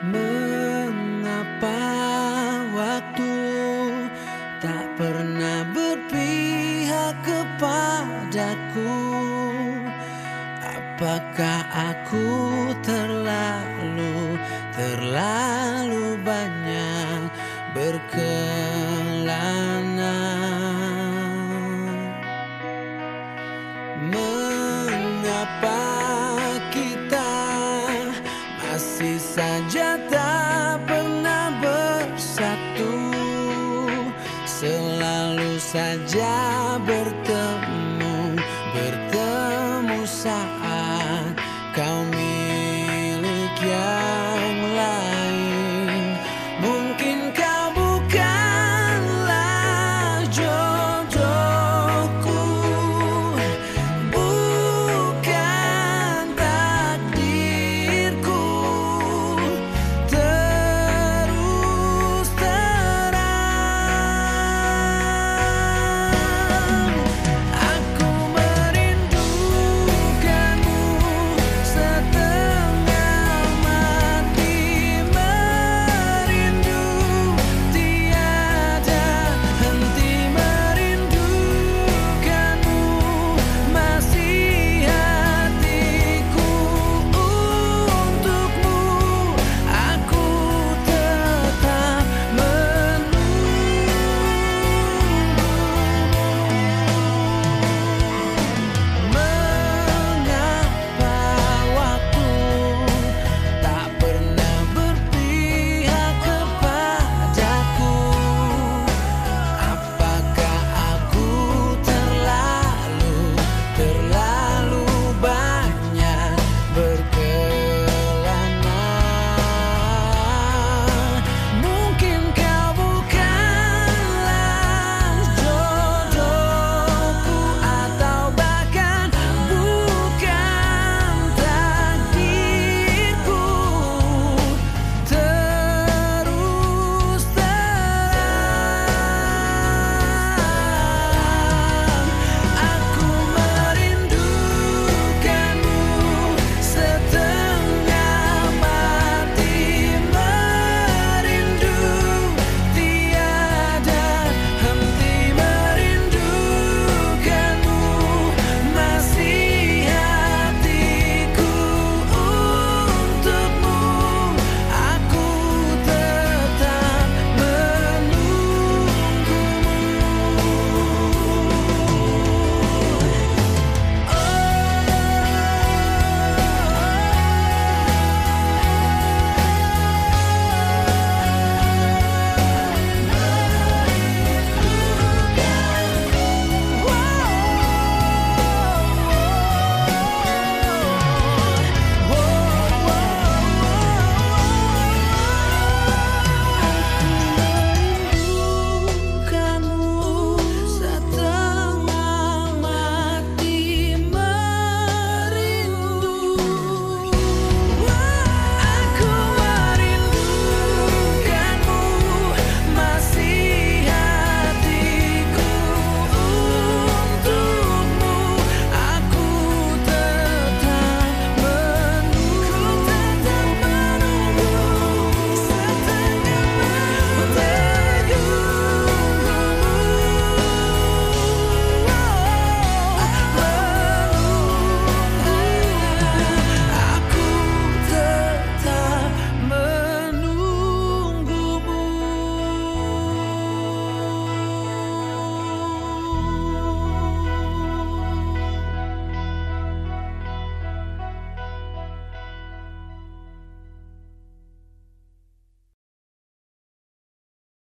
Mengapa waktu tak pernah berpihak kepadaku? Apakah aku terlalu, tak pernah bersatu. Selalu saja